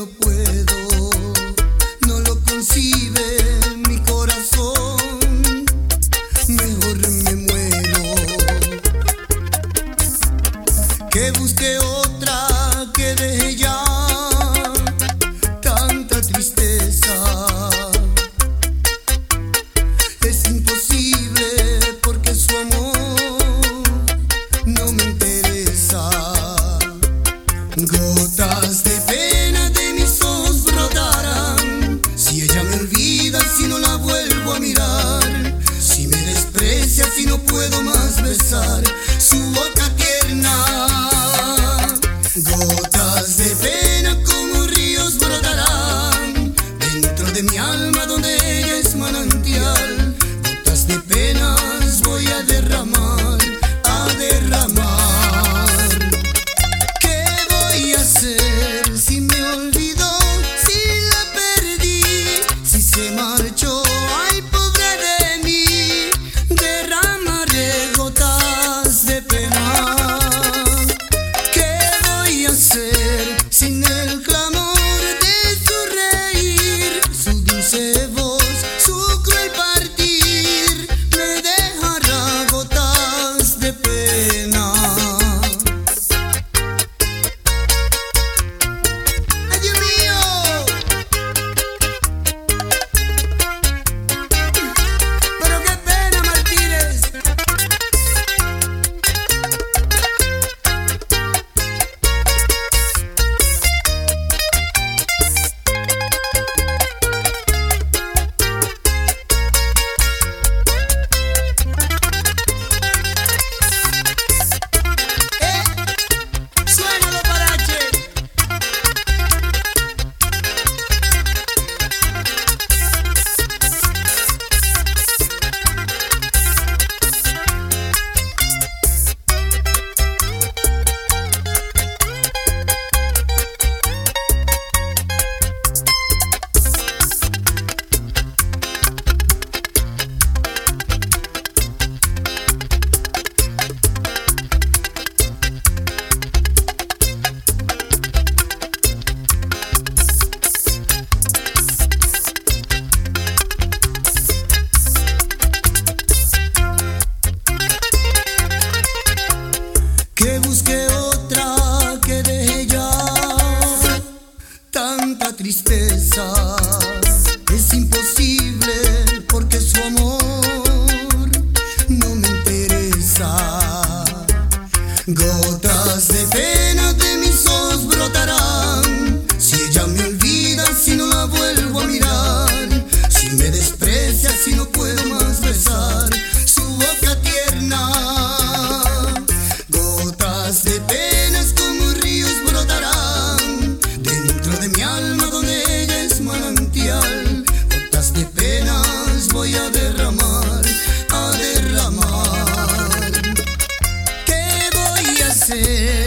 no puedo, no lo concibe mi corazón, mejor me muero. Que busque otra que deje ya tanta tristeza. Es imposible porque su amor no me interesa. Gotas de que busque otra que deje ya tanta tristeza. Es. assim.